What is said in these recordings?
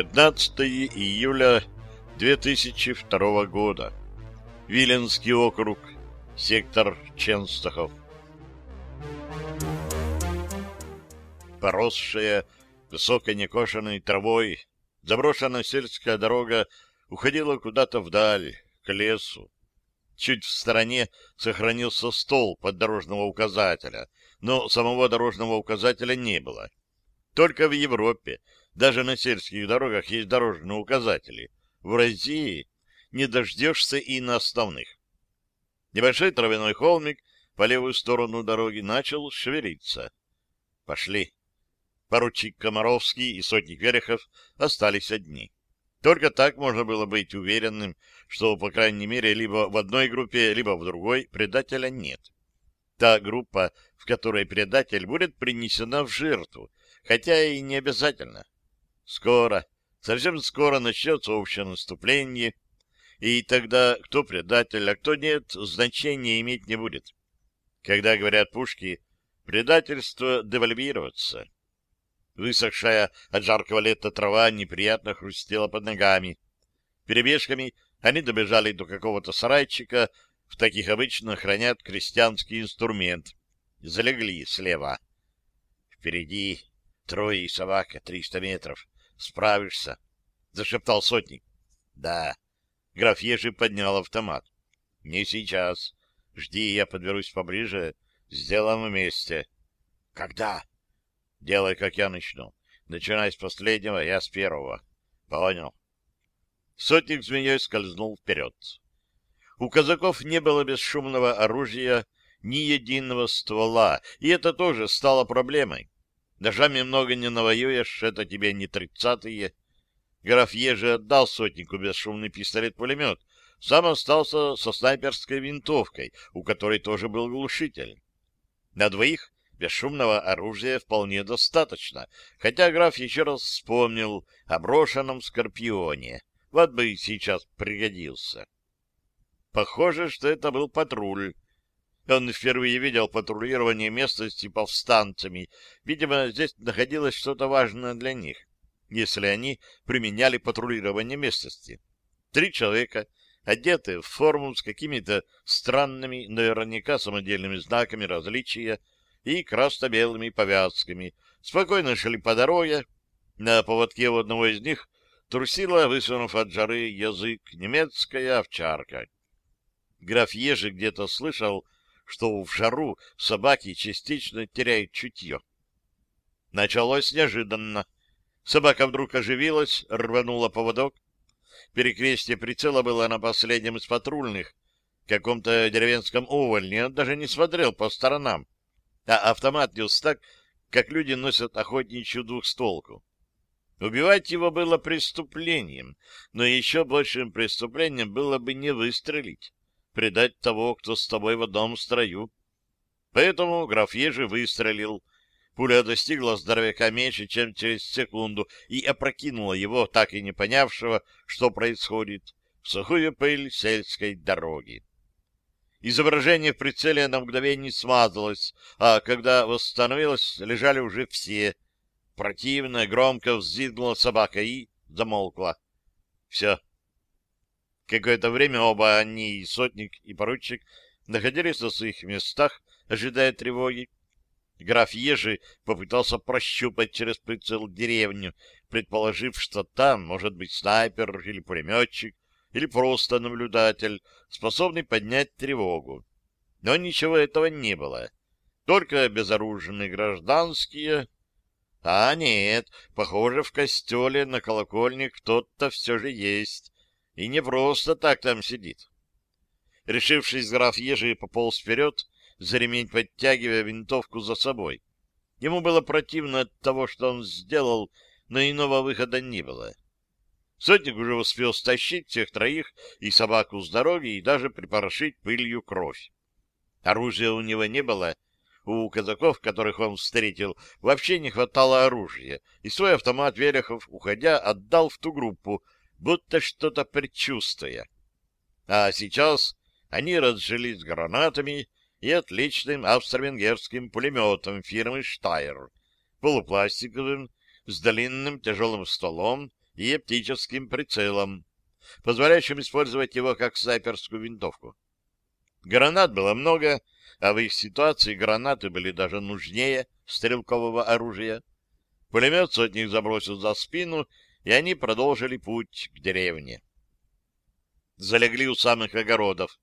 15 июля 2002 года. Виленский округ, сектор Ченстахов. Поросшая высокой некошенной травой, заброшенная сельская дорога уходила куда-то вдаль, к лесу. Чуть в стороне сохранился стол под дорожного указателя, но самого дорожного указателя не было. Только в Европе, даже на сельских дорогах, есть дорожные указатели. В России не дождешься и на основных. Небольшой травяной холмик по левую сторону дороги начал шевелиться. Пошли. Поручик Комаровский и сотник Верехов остались одни. Только так можно было быть уверенным, что, по крайней мере, либо в одной группе, либо в другой предателя нет. Та группа, в которой предатель будет принесена в жертву, хотя и не обязательно. Скоро, совсем скоро начнется общее наступление, и тогда кто предатель, а кто нет, значения иметь не будет. Когда говорят пушки, предательство девальвироваться. Высохшая от жаркого лета трава неприятно хрустела под ногами. Перебежками они добежали до какого-то сарайчика, в таких обычно хранят крестьянский инструмент. Залегли слева. Впереди трое и собака, триста метров. Справишься, — зашептал сотник. — Да. Граф Ежи поднял автомат. — Не сейчас. Жди, я подберусь поближе. Сделаем вместе. — Когда? Делай, как я начну. Начинай с последнего, я с первого. Понял. Сотник змеей скользнул вперед. У казаков не было бесшумного оружия, ни единого ствола, и это тоже стало проблемой. Ножами много не навоюешь, это тебе не тридцатые. Граф Ежи отдал сотнику бесшумный пистолет-пулемет, сам остался со снайперской винтовкой, у которой тоже был глушитель. На двоих бесшумного оружия вполне достаточно, хотя граф еще раз вспомнил о брошенном скорпионе. Вот бы сейчас пригодился. Похоже, что это был патруль. Он впервые видел патрулирование местности повстанцами. Видимо, здесь находилось что-то важное для них, если они применяли патрулирование местности. Три человека, одетые в форму с какими-то странными, наверняка самодельными знаками различия, и красно-белыми повязками, спокойно шли по дороге. На поводке у одного из них трусила, высунув от жары язык, немецкая овчарка. Граф Ежи где-то слышал, что в жару собаки частично теряют чутье. Началось неожиданно. Собака вдруг оживилась, рванула поводок. Перекрестие прицела было на последнем из патрульных, каком-то деревенском увольне, он даже не смотрел по сторонам а автомат нес так, как люди носят охотничью двухстволку. Убивать его было преступлением, но еще большим преступлением было бы не выстрелить, предать того, кто с тобой в одном строю. Поэтому граф Ежи выстрелил. Пуля достигла здоровяка меньше, чем через секунду, и опрокинула его, так и не понявшего, что происходит, в сухую пыль сельской дороги. Изображение в прицеле на мгновение смазалось, а когда восстановилось, лежали уже все. Противно, громко взвизгнула собака и замолкла. Все. Какое-то время оба они, и сотник, и поручик, находились на своих местах, ожидая тревоги. Граф Ежи попытался прощупать через прицел деревню, предположив, что там может быть снайпер или пулеметчик, или просто наблюдатель, способный поднять тревогу. Но ничего этого не было. Только безоружные гражданские... А нет, похоже, в костеле на колокольне кто-то все же есть. И не просто так там сидит. Решившись, граф Ежи пополз вперед, за ремень подтягивая винтовку за собой. Ему было противно от того, что он сделал, но иного выхода не было. Сотник уже успел стащить всех троих и собаку с дороги и даже припорошить пылью кровь. Оружия у него не было. У казаков, которых он встретил, вообще не хватало оружия, и свой автомат Верехов, уходя, отдал в ту группу, будто что-то предчувствуя. А сейчас они разжились гранатами и отличным австро-венгерским пулеметом фирмы «Штайр», полупластиковым, с длинным тяжелым стволом, и оптическим прицелом, позволяющим использовать его как снайперскую винтовку. Гранат было много, а в их ситуации гранаты были даже нужнее стрелкового оружия. Пулемет сотник забросил за спину, и они продолжили путь к деревне. Залегли у самых огородов.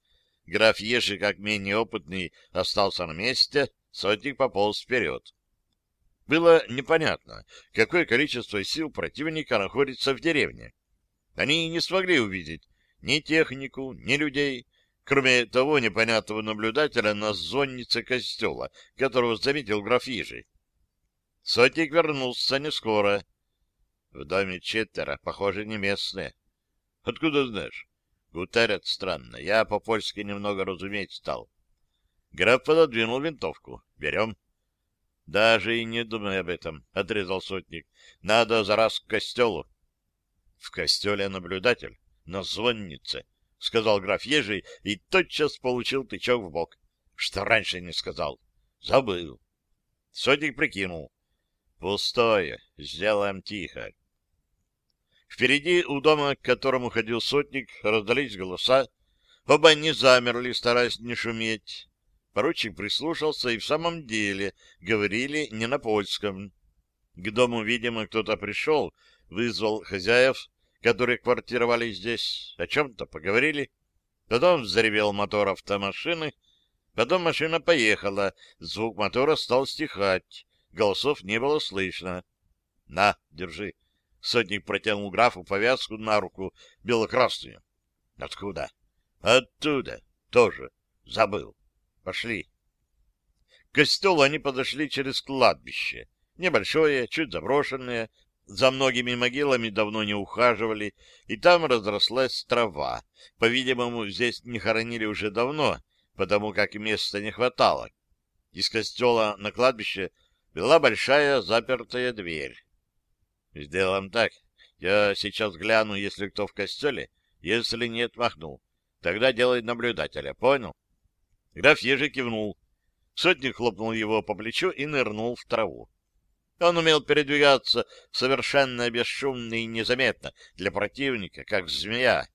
Граф Еши, как менее опытный, остался на месте, сотник пополз вперед. Было непонятно, какое количество сил противника находится в деревне. Они не смогли увидеть ни технику, ни людей, кроме того непонятного наблюдателя на зоннице костела, которого заметил граф Ижи. Сотник вернулся не скоро. В доме четверо, похоже, не местные. Откуда знаешь? Гутарят странно. Я по-польски немного разуметь стал. Граф пододвинул винтовку. Берем. Даже и не думай об этом, — отрезал сотник. Надо за раз к костелу. В костеле наблюдатель, на звоннице, — сказал граф Ежий и тотчас получил тычок в бок. Что раньше не сказал. Забыл. Сотник прикинул. Пустое. Сделаем тихо. Впереди, у дома, к которому ходил сотник, раздались голоса. Оба они замерли, стараясь не шуметь. Поручик прислушался, и в самом деле говорили не на польском. К дому, видимо, кто-то пришел, вызвал хозяев, которые квартировали здесь, о чем-то поговорили. Потом взревел мотор автомашины, потом машина поехала, звук мотора стал стихать, голосов не было слышно. — На, держи. Сотник протянул графу повязку на руку, бело-красную. — Откуда? — Оттуда. Тоже. Забыл. Пошли. К костелу они подошли через кладбище. Небольшое, чуть заброшенное, за многими могилами давно не ухаживали, и там разрослась трава. По-видимому, здесь не хоронили уже давно, потому как места не хватало. Из костела на кладбище была большая запертая дверь. Сделаем так. Я сейчас гляну, если кто в костеле. Если нет, махну. Тогда делай наблюдателя. Понял? Граф Ежи кивнул. Сотник хлопнул его по плечу и нырнул в траву. Он умел передвигаться совершенно бесшумно и незаметно для противника, как змея.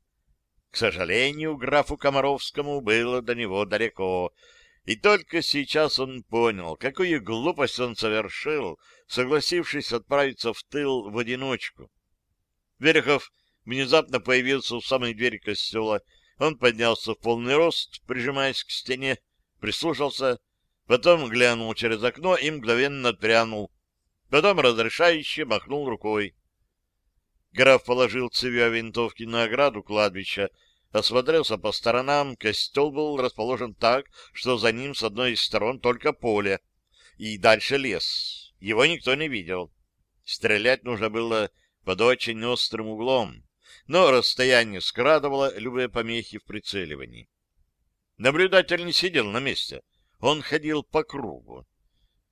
К сожалению, графу Комаровскому было до него далеко, и только сейчас он понял, какую глупость он совершил, согласившись отправиться в тыл в одиночку. Верехов внезапно появился у самой двери костела. Он поднялся в полный рост, прижимаясь к стене, прислушался, потом глянул через окно и мгновенно отпрянул, Потом разрешающе махнул рукой. Граф положил цевья винтовки на ограду кладбища, осмотрелся по сторонам. Костел был расположен так, что за ним с одной из сторон только поле, и дальше лес. Его никто не видел. Стрелять нужно было под очень острым углом, но расстояние скрадывало любые помехи в прицеливании. Наблюдатель не сидел на месте. Он ходил по кругу.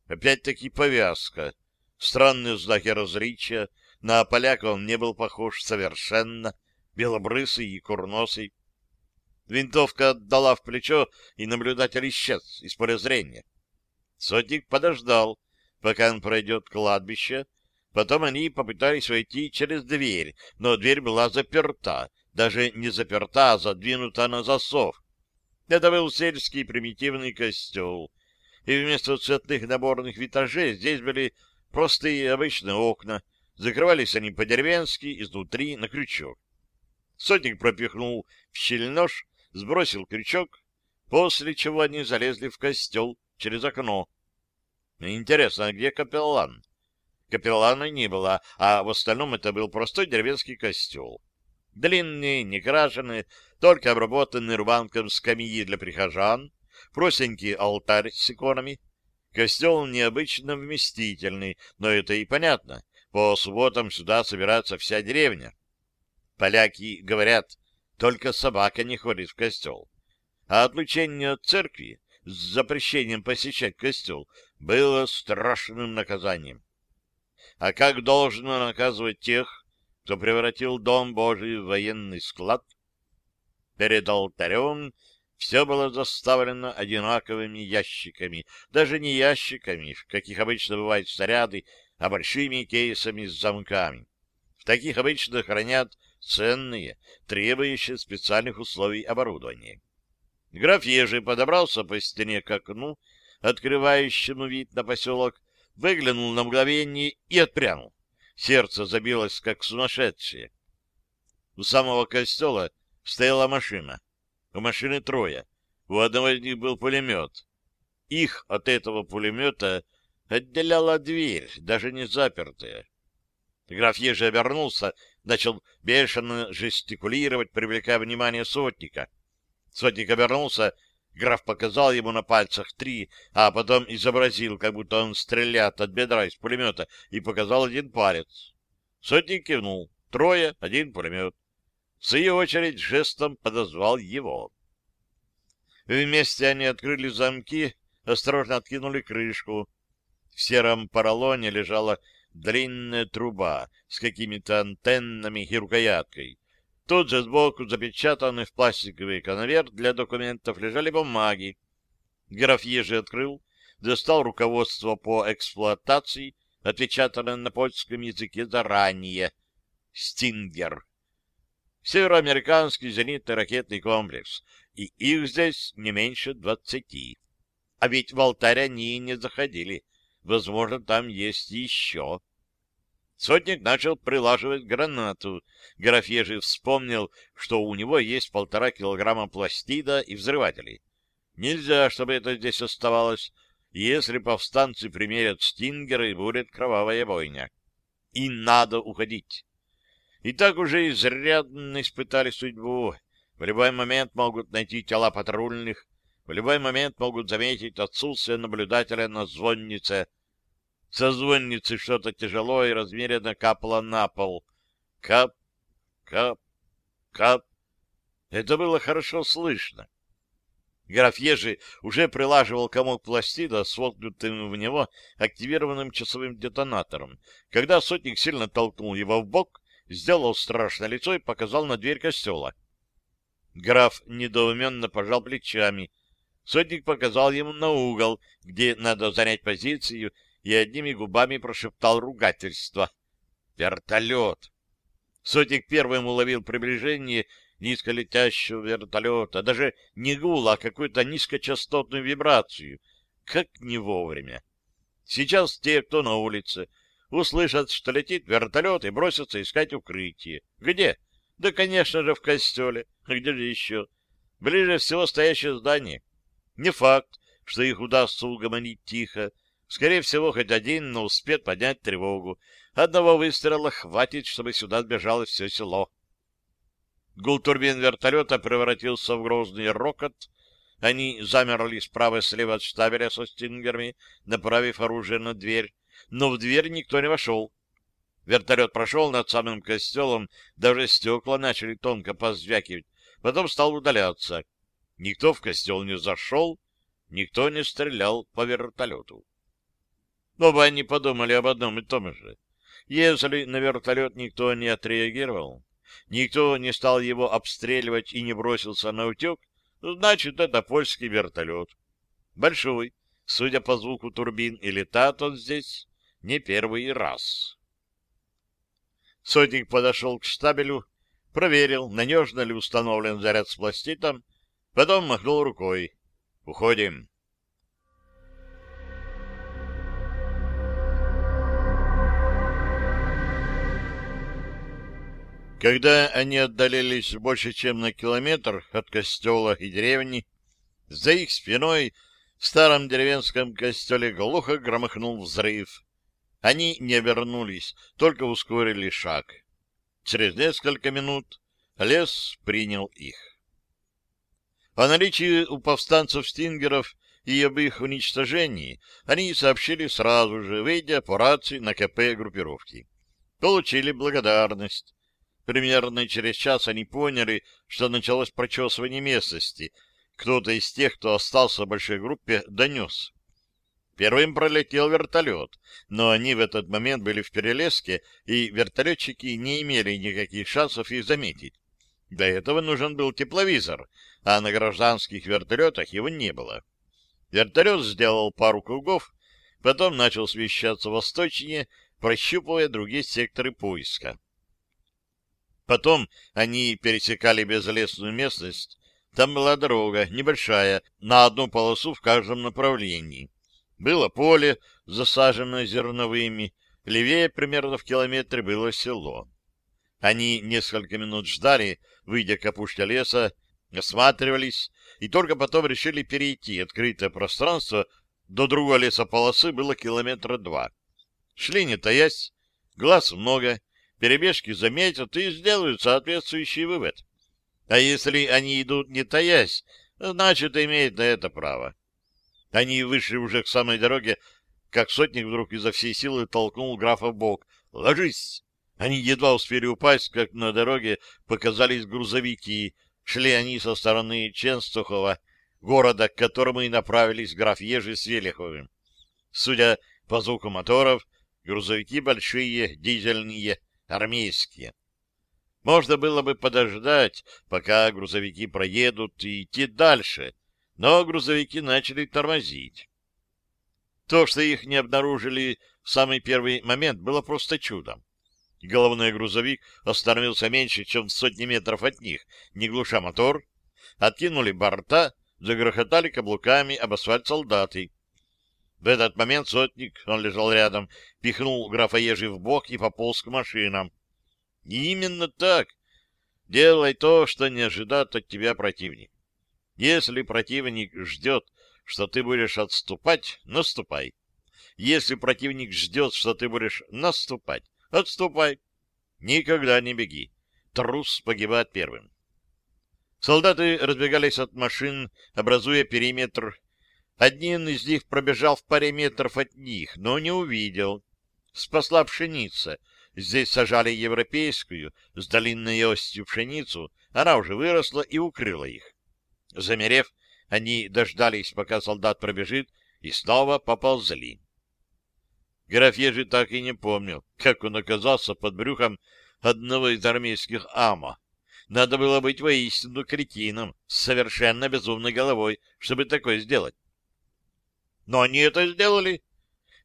Опять-таки повязка. Странные знаки различия. На поляка он не был похож совершенно. Белобрысый и курносый. Винтовка отдала в плечо, и наблюдатель исчез из поля зрения. Сотник подождал, пока он пройдет кладбище. Потом они попытались войти через дверь, но дверь была заперта. Даже не заперта, а задвинута на засов. Это был сельский примитивный костел. И вместо цветных наборных витражей здесь были Простые обычные окна. Закрывались они по-деревенски, изнутри, на крючок. Сотник пропихнул в щель нож, сбросил крючок, после чего они залезли в костел через окно. Интересно, а где капеллан? Капеллана не было, а в остальном это был простой деревенский костел. Длинный, некрашенный, только обработанный рубанком скамьи для прихожан, простенький алтарь с иконами, Костел необычно вместительный, но это и понятно. По субботам сюда собирается вся деревня. Поляки говорят, только собака не ходит в костел. А отлучение от церкви с запрещением посещать костел было страшным наказанием. А как должно наказывать тех, кто превратил Дом Божий в военный склад? Перед алтарем все было заставлено одинаковыми ящиками, даже не ящиками, каких обычно бывают снаряды, а большими кейсами с замками. В таких обычно хранят ценные, требующие специальных условий оборудования. Граф Ежи подобрался по стене к окну, открывающему вид на поселок, выглянул на мгновение и отпрянул. Сердце забилось, как сумасшедшее. У самого костела стояла машина. У машины трое. У одного из них был пулемет. Их от этого пулемета отделяла дверь, даже не запертая. Граф Ежи обернулся, начал бешено жестикулировать, привлекая внимание сотника. Сотник обернулся, граф показал ему на пальцах три, а потом изобразил, как будто он стреляет от бедра из пулемета, и показал один палец. Сотник кивнул. Трое, один пулемет. В свою очередь жестом подозвал его. Вместе они открыли замки, осторожно откинули крышку. В сером поролоне лежала длинная труба с какими-то антеннами и рукояткой. Тут же сбоку, запечатанный в пластиковый конверт для документов, лежали бумаги. Граф Ежи открыл, достал руководство по эксплуатации, отпечатанное на польском языке заранее. «Стингер». Североамериканский зенитный ракетный комплекс, и их здесь не меньше двадцати. А ведь в алтарь они не заходили. Возможно, там есть еще. Сотник начал прилаживать гранату. Графежий вспомнил, что у него есть полтора килограмма пластида и взрывателей. Нельзя, чтобы это здесь оставалось. Если повстанцы примерят стингеры, будет кровавая бойня. И надо уходить. И так уже изрядно испытали судьбу. В любой момент могут найти тела патрульных, в любой момент могут заметить отсутствие наблюдателя на звоннице. Со звонницы что-то тяжело и размеренно капало на пол. Кап, кап, кап. Это было хорошо слышно. Граф Ежи уже прилаживал комок пластида с воткнутым в него активированным часовым детонатором, когда сотник сильно толкнул его в бок, сделал страшное лицо и показал на дверь костела. Граф недоуменно пожал плечами. Сотник показал ему на угол, где надо занять позицию, и одними губами прошептал ругательство. «Вертолет!» Сотник первым уловил приближение низколетящего вертолета, даже не гула, а какую-то низкочастотную вибрацию. Как не вовремя. Сейчас те, кто на улице, услышат, что летит вертолет, и бросятся искать укрытие. Где? Да, конечно же, в костеле. А где же еще? Ближе всего стоящее здание. Не факт, что их удастся угомонить тихо. Скорее всего, хоть один, но успеет поднять тревогу. Одного выстрела хватит, чтобы сюда сбежало все село. Гул турбин вертолета превратился в грозный рокот. Они замерли справа и слева от штабеля со стингерами, направив оружие на дверь. Но в дверь никто не вошел. Вертолет прошел над самым костелом, даже стекла начали тонко позвякивать, потом стал удаляться. Никто в костел не зашел, никто не стрелял по вертолету. Оба они подумали об одном и том же. Если на вертолет никто не отреагировал, никто не стал его обстреливать и не бросился на утек, значит, это польский вертолет. Большой, судя по звуку турбин, и летает он здесь не первый раз. Сотник подошел к штабелю, проверил, надежно ли установлен заряд с пластитом, потом махнул рукой. «Уходим». Когда они отдалились больше, чем на километр от костела и деревни, за их спиной в старом деревенском костеле глухо громыхнул взрыв. Они не обернулись, только ускорили шаг. Через несколько минут лес принял их. О наличии у повстанцев стингеров и об их уничтожении они сообщили сразу же, выйдя по рации на КП группировки. Получили благодарность. Примерно через час они поняли, что началось прочесывание местности. Кто-то из тех, кто остался в большой группе, донес. Первым пролетел вертолет, но они в этот момент были в перелеске, и вертолетчики не имели никаких шансов их заметить. Для этого нужен был тепловизор, а на гражданских вертолетах его не было. Вертолет сделал пару кругов, потом начал смещаться восточнее, прощупывая другие секторы поиска. Потом они пересекали безлесную местность. Там была дорога, небольшая, на одну полосу в каждом направлении. Было поле, засаженное зерновыми, левее примерно в километре было село. Они несколько минут ждали, выйдя к опушке леса, осматривались, и только потом решили перейти. Открытое пространство до другой лесополосы было километра два. Шли не таясь, глаз много, перебежки заметят и сделают соответствующий вывод. А если они идут не таясь, значит, имеют на это право. Они вышли уже к самой дороге, как сотник вдруг изо всей силы толкнул графа в бок. «Ложись!» Они едва успели упасть, как на дороге показались грузовики. Шли они со стороны Ченстухова, города, к которому и направились граф Ежи с Велиховым. Судя по звуку моторов, грузовики большие, дизельные, армейские. Можно было бы подождать, пока грузовики проедут, и идти дальше, но грузовики начали тормозить. То, что их не обнаружили в самый первый момент, было просто чудом. Головной грузовик остановился меньше, чем в сотни метров от них, не глуша мотор, откинули борта, загрохотали каблуками об асфальт солдаты. В этот момент сотник, он лежал рядом, пихнул графа Ежи в бок и пополз к машинам. Именно так. Делай то, что не ожидает от тебя противник. Если противник ждет, что ты будешь отступать, наступай. Если противник ждет, что ты будешь наступать, Отступай. Никогда не беги. Трус погибает первым. Солдаты разбегались от машин, образуя периметр. Один из них пробежал в паре метров от них, но не увидел. Спасла пшеница. Здесь сажали европейскую, с длинной остью пшеницу. Она уже выросла и укрыла их. Замерев, они дождались, пока солдат пробежит, и снова поползли. Граф Ежи так и не помнил, как он оказался под брюхом одного из армейских АМА. Надо было быть воистину кретином, с совершенно безумной головой, чтобы такое сделать. Но они это сделали.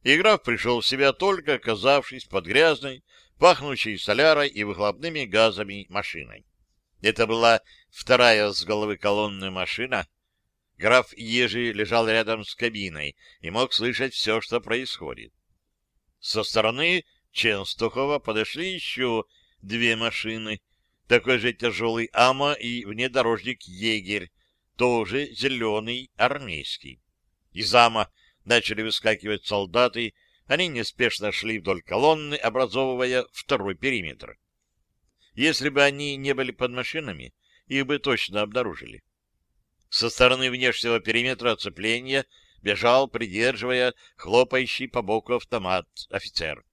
И граф пришел в себя только оказавшись под грязной, пахнущей солярой и выхлопными газами машиной. Это была вторая с головы колонны машина. Граф Ежи лежал рядом с кабиной и мог слышать все, что происходит. Со стороны Ченстухова подошли еще две машины. Такой же тяжелый АМА и внедорожник «Егерь», тоже зеленый армейский. Из АМА начали выскакивать солдаты, они неспешно шли вдоль колонны, образовывая второй периметр. Если бы они не были под машинами, их бы точно обнаружили. Со стороны внешнего периметра оцепления бежал, придерживая хлопающий по боку автомат офицер.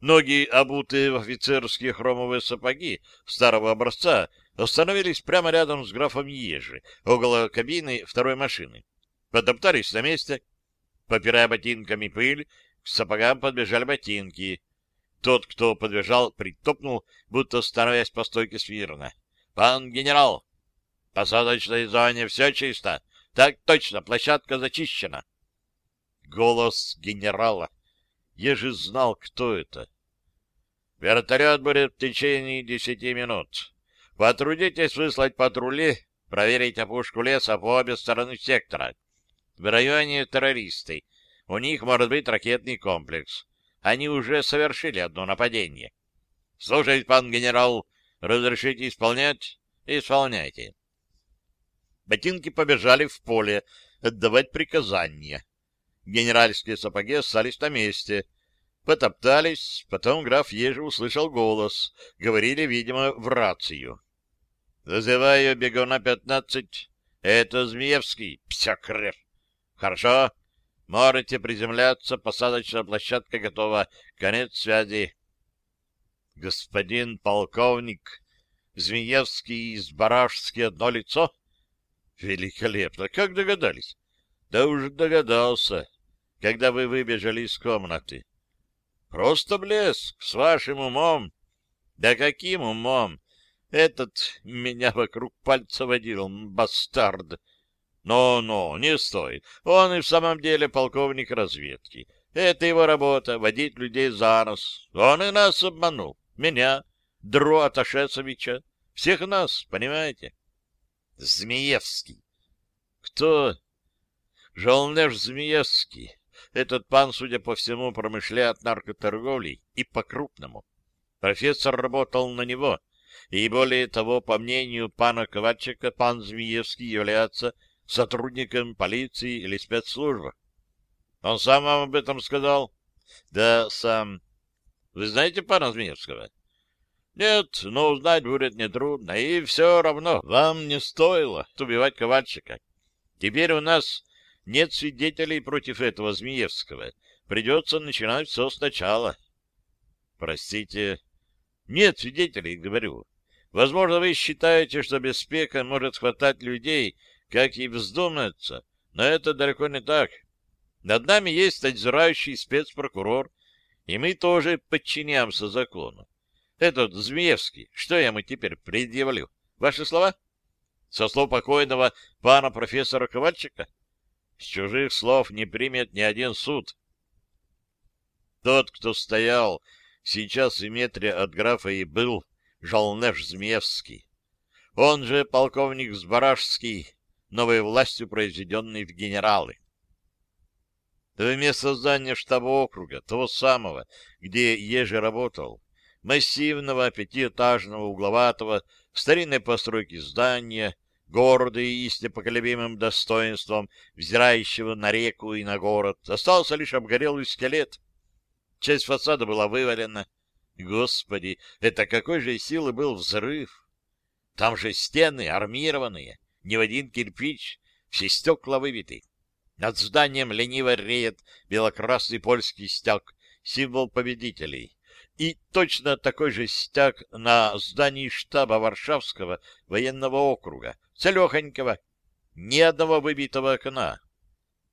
Ноги, обутые в офицерские хромовые сапоги старого образца, остановились прямо рядом с графом Ежи, около кабины второй машины. Потоптались на месте. Попирая ботинками пыль, к сапогам подбежали ботинки. Тот, кто подбежал, притопнул, будто становясь по стойке смирно. — Пан генерал! — Посадочной зоне все чисто. Так точно, площадка зачищена. Голос генерала. Я же знал, кто это. Вертолет будет в течение десяти минут. Потрудитесь выслать патрули, проверить опушку леса по обе стороны сектора. В районе террористы. У них может быть ракетный комплекс. Они уже совершили одно нападение. Слушайте, пан генерал, разрешите исполнять? Исполняйте. Ботинки побежали в поле отдавать приказания. Генеральские сапоги остались на месте. Потоптались, потом граф Ежи услышал голос. Говорили, видимо, в рацию. «Вызываю бегуна пятнадцать. Это Змеевский, псякрев. Хорошо. Можете приземляться, посадочная площадка готова. Конец связи». «Господин полковник, Змеевский из Барашски одно лицо?» Великолепно! Как догадались? Да уж догадался, когда вы выбежали из комнаты. Просто блеск с вашим умом. Да каким умом? Этот меня вокруг пальца водил, бастард. Но-но, не стоит. Он и в самом деле полковник разведки. Это его работа — водить людей за нос. Он и нас обманул. Меня. Дро Аташесовича, всех нас, понимаете? Змеевский. Кто? Жалнеш Змеевский. Этот пан, судя по всему, промышляет наркоторговлей и по-крупному. Профессор работал на него, и более того, по мнению пана Ковальчика, пан Змеевский является сотрудником полиции или спецслужбы. Он сам вам об этом сказал? Да, сам. Вы знаете пана Змеевского? Нет, но узнать будет нетрудно, и все равно вам не стоило убивать Ковальчика. Теперь у нас нет свидетелей против этого Змеевского. Придется начинать все сначала. Простите. Нет свидетелей, говорю. Возможно, вы считаете, что без спека может хватать людей, как и вздумается, но это далеко не так. Над нами есть отзирающий спецпрокурор, и мы тоже подчиняемся закону. Этот Змеевский, что я ему теперь предъявлю? Ваши слова? Со слов покойного пана профессора Ковальчика? С чужих слов не примет ни один суд. Тот, кто стоял сейчас в метре от графа и был Жалнеш Змеевский. Он же полковник Збаражский, новой властью произведенный в генералы. В место здания штаба округа, того самого, где Ежи работал, массивного пятиэтажного угловатого старинной постройки здания, гордый и с непоколебимым достоинством, взирающего на реку и на город, остался лишь обгорелый скелет. Часть фасада была вывалена. Господи, это какой же силы был взрыв! Там же стены армированные, ни в один кирпич, все стекла выбиты. Над зданием лениво реет белокрасный польский стяг, символ победителей. И точно такой же стяг на здании штаба Варшавского военного округа, целехонького, ни одного выбитого окна.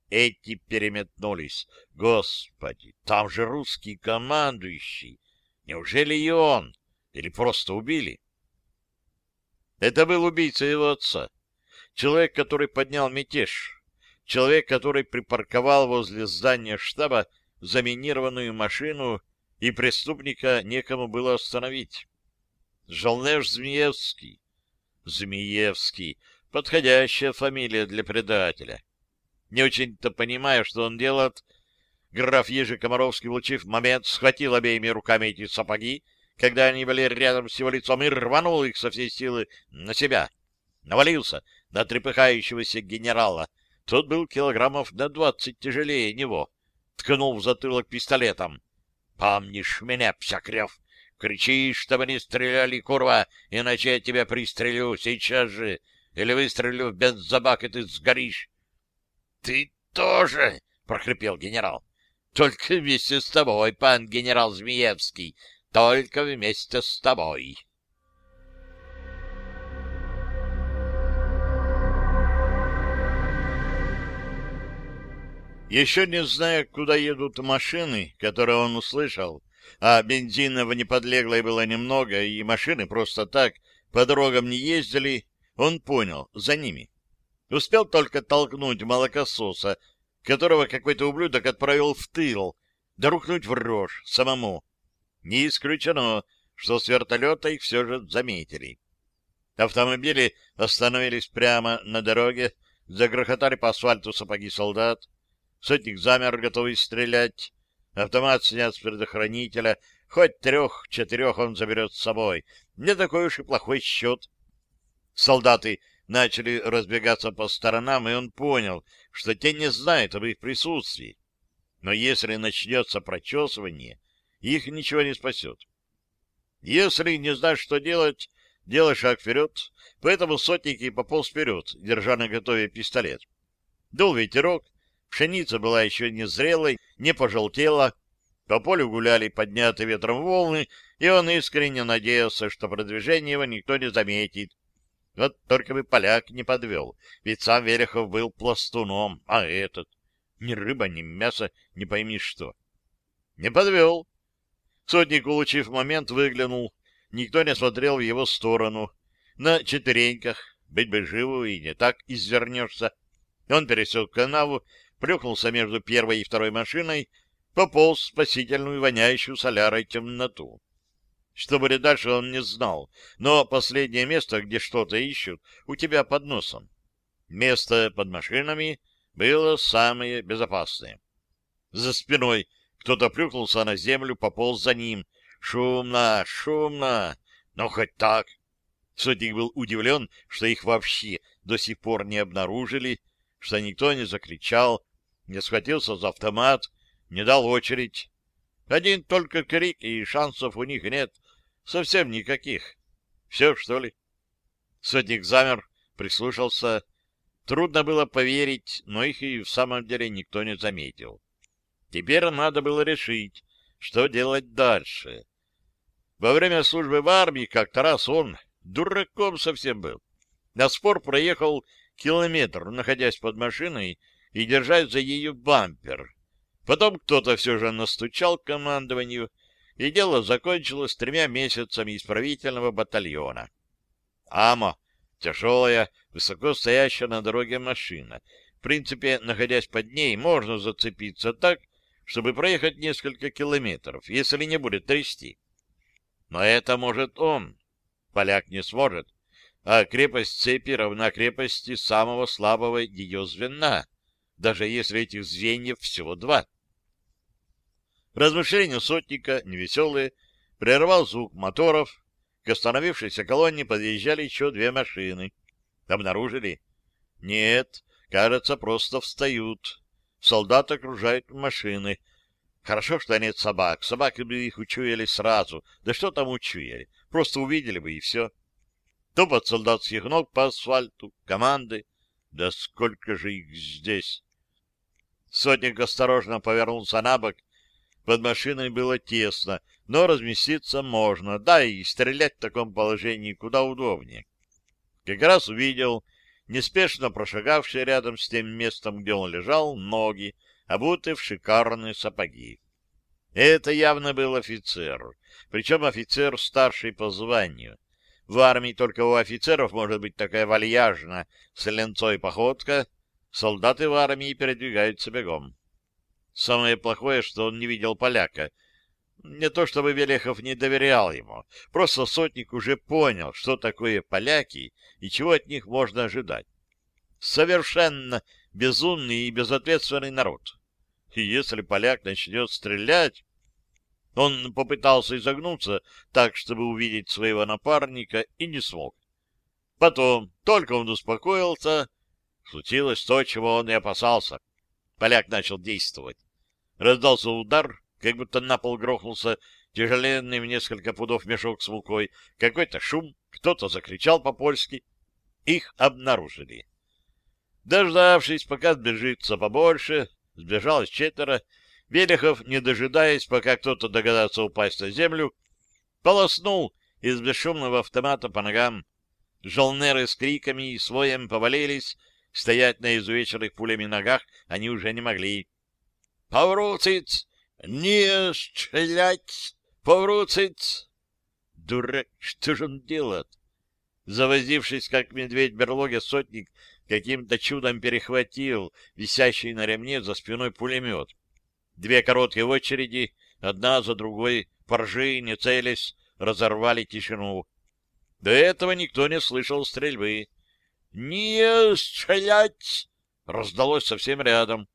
Эти переметнулись. Господи, там же русский командующий. Неужели и он? Или просто убили? Это был убийца его отца. Человек, который поднял мятеж. Человек, который припарковал возле здания штаба заминированную машину, и преступника некому было остановить. Жалнеш Змеевский. Змеевский. Подходящая фамилия для предателя. Не очень-то понимая, что он делает, граф Ежи Комаровский, улучив момент, схватил обеими руками эти сапоги, когда они были рядом с его лицом, и рванул их со всей силы на себя. Навалился на трепыхающегося генерала. Тот был килограммов на двадцать тяжелее него. Ткнул в затылок пистолетом. «Помнишь меня, псякрев? Кричишь, чтобы не стреляли, курва, иначе я тебя пристрелю сейчас же, или выстрелю в бензобак, и ты сгоришь». «Ты тоже!» — прохрипел генерал. «Только вместе с тобой, пан генерал Змеевский, только вместе с тобой». Еще не зная, куда едут машины, которые он услышал, а бензина в неподлеглой было немного, и машины просто так по дорогам не ездили, он понял, за ними. Успел только толкнуть молокососа, которого какой-то ублюдок отправил в тыл, да рухнуть в рожь самому. Не исключено, что с вертолета их все же заметили. Автомобили остановились прямо на дороге, загрохотали по асфальту сапоги солдат, Сотник замер, готовый стрелять. Автомат снят с предохранителя. Хоть трех-четырех он заберет с собой. Не такой уж и плохой счет. Солдаты начали разбегаться по сторонам, и он понял, что те не знают об их присутствии. Но если начнется прочесывание, их ничего не спасет. Если не знаешь, что делать, делай шаг вперед, поэтому сотник и пополз вперед, держа на готове пистолет. Дул ветерок, Пшеница была еще не зрелой, не пожелтела. По полю гуляли поднятые ветром волны, и он искренне надеялся, что продвижение его никто не заметит. Вот только бы поляк не подвел, ведь сам Верехов был пластуном, а этот — ни рыба, ни мясо, не пойми что. Не подвел. Сотник, улучив момент, выглянул. Никто не смотрел в его сторону. На четвереньках, быть бы живу и не так извернешься. Он пересек канаву плюхнулся между первой и второй машиной, пополз в спасительную воняющую солярой темноту. Что будет дальше, он не знал. Но последнее место, где что-то ищут, у тебя под носом. Место под машинами было самое безопасное. За спиной кто-то плюхнулся на землю, пополз за ним. Шумно, шумно, но хоть так. Сотник был удивлен, что их вообще до сих пор не обнаружили, что никто не закричал, не схватился за автомат, не дал очередь. Один только крик, и шансов у них нет. Совсем никаких. Все, что ли? Сотник замер, прислушался. Трудно было поверить, но их и в самом деле никто не заметил. Теперь надо было решить, что делать дальше. Во время службы в армии как-то раз он дураком совсем был. На спор проехал километр, находясь под машиной и держась за ее бампер. Потом кто-то все же настучал к командованию, и дело закончилось тремя месяцами исправительного батальона. АМО — тяжелая, высоко стоящая на дороге машина. В принципе, находясь под ней, можно зацепиться так, чтобы проехать несколько километров, если не будет трясти. Но это может он. Поляк не сможет. А крепость цепи равна крепости самого слабого ее звена, даже если этих звеньев всего два. Размышления сотника, невеселые, прервал звук моторов. К остановившейся колонне подъезжали еще две машины. Обнаружили? Нет, кажется, просто встают. Солдат окружают машины. Хорошо, что нет собак. Собаки бы их учуяли сразу. Да что там учуяли? Просто увидели бы, и все. Топот солдатских ног по асфальту, команды. Да сколько же их здесь! Сотник осторожно повернулся на бок под машиной было тесно, но разместиться можно, да и стрелять в таком положении куда удобнее. Как раз увидел неспешно прошагавшие рядом с тем местом, где он лежал, ноги, обуты в шикарные сапоги. Это явно был офицер, причем офицер старший по званию. В армии только у офицеров может быть такая вальяжная с ленцой походка, солдаты в армии передвигаются бегом. Самое плохое, что он не видел поляка. Не то чтобы Велехов не доверял ему, просто сотник уже понял, что такое поляки и чего от них можно ожидать. Совершенно безумный и безответственный народ. И если поляк начнет стрелять... Он попытался изогнуться так, чтобы увидеть своего напарника, и не смог. Потом, только он успокоился, случилось то, чего он и опасался. Поляк начал действовать. Раздался удар, как будто на пол грохнулся тяжеленный в несколько пудов мешок с мукой. Какой-то шум, кто-то закричал по-польски. Их обнаружили. Дождавшись, пока сбежится побольше, сбежалось четверо, Велихов, не дожидаясь, пока кто-то догадается упасть на землю, полоснул из бесшумного автомата по ногам. Жолнеры с криками и своем повалились, стоять на изувеченных пулями ногах они уже не могли. Повруциц! Не стрелять! Повруциц! Дурак, что же он делает? Завозившись, как медведь берлоге, сотник каким-то чудом перехватил висящий на ремне за спиной пулемет. Две короткие очереди, одна за другой, поржи, не целясь, разорвали тишину. До этого никто не слышал стрельбы. «Не стрелять!» раздалось совсем рядом.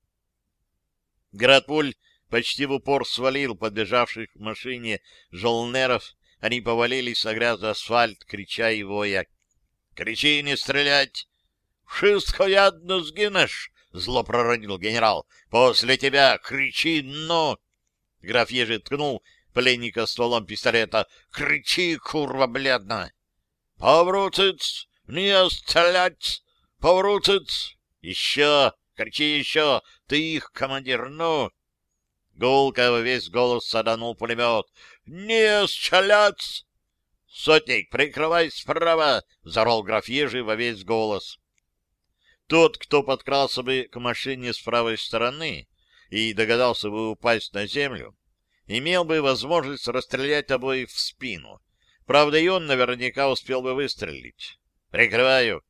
Град пуль почти в упор свалил подбежавших к машине жолнеров. Они повалились на грязный асфальт, крича и воя. — Кричи, не стрелять! — Wszystko jedno сгинешь! — зло проронил генерал. — После тебя кричи, но... Граф Ежи ткнул пленника стволом пистолета. — Кричи, курва бледно! — Повруцец! Не стрелять! Повруцец! Еще! Кричи еще! Ты их, командир, ну! Гулко во весь голос саданул пулемет. «Не стрелять!» «Сотник, прикрывай справа!» — зарол граф Ежи во весь голос. Тот, кто подкрался бы к машине с правой стороны и догадался бы упасть на землю, имел бы возможность расстрелять обоих в спину. Правда, и он наверняка успел бы выстрелить. «Прикрываю!»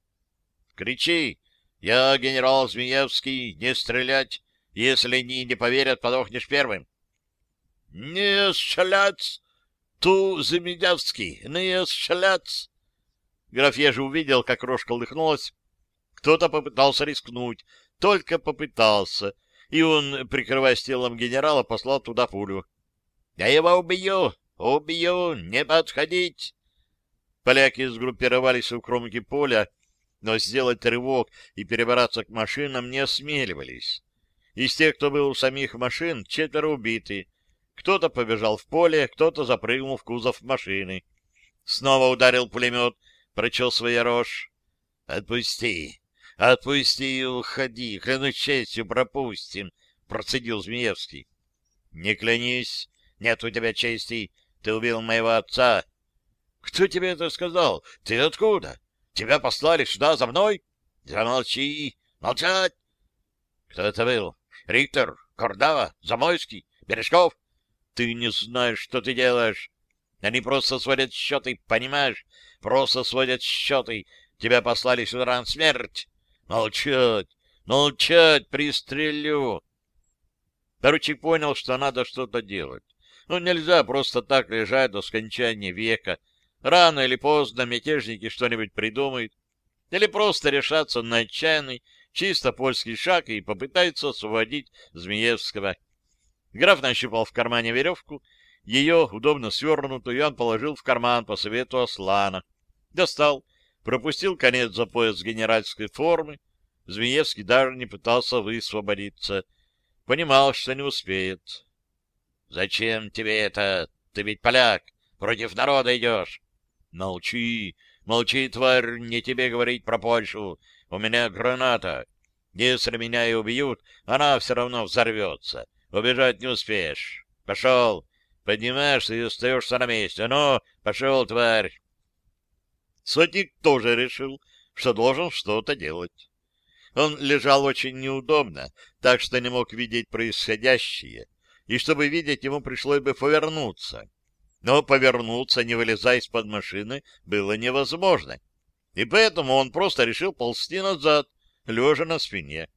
«Кричи!» Я, генерал Змеевский, не стрелять. Если они не поверят, подохнешь первым. — Не стрелять! Ту Замедявский, не шляц. Граф Ежи увидел, как рожь колыхнулась. Кто-то попытался рискнуть, только попытался, и он, прикрываясь телом генерала, послал туда пулю. — Я его убью! Убью! Не подходить! Поляки сгруппировались у кромки поля, но сделать рывок и перебраться к машинам не осмеливались. Из тех, кто был у самих машин, четверо убиты. Кто-то побежал в поле, кто-то запрыгнул в кузов машины. Снова ударил пулемет, прочесывая рожь. — Отпусти! Отпусти и уходи! Клянусь честью, пропустим! — процедил Змеевский. — Не клянись! Нет у тебя чести! Ты убил моего отца! — Кто тебе это сказал? Ты откуда? Тебя послали сюда за мной? Замолчи! Молчать! Кто это был? Риктор, Кордава, Замойский, Бережков? Ты не знаешь, что ты делаешь. Они просто сводят счеты, понимаешь? Просто сводят счеты. Тебя послали сюда на смерть. Молчать! Молчать! Пристрелю! Поручик понял, что надо что-то делать. Ну, нельзя просто так лежать до скончания века. Рано или поздно мятежники что-нибудь придумают. Или просто решатся на отчаянный, чисто польский шаг и попытаются освободить Змеевского. Граф нащупал в кармане веревку, ее, удобно свернутую, он положил в карман по совету Аслана. Достал, пропустил конец за пояс генеральской формы. Змеевский даже не пытался высвободиться. Понимал, что не успеет. — Зачем тебе это? Ты ведь поляк. Против народа идешь. — Молчи, молчи, тварь, не тебе говорить про Польшу. У меня граната. Если меня и убьют, она все равно взорвется. Убежать не успеешь. Пошел. Поднимаешься и остаешься на месте. Ну, пошел, тварь. Сотник тоже решил, что должен что-то делать. Он лежал очень неудобно, так что не мог видеть происходящее, и чтобы видеть, ему пришлось бы повернуться. Но повернуться, не вылезая из-под машины, было невозможно, и поэтому он просто решил ползти назад, лежа на спине.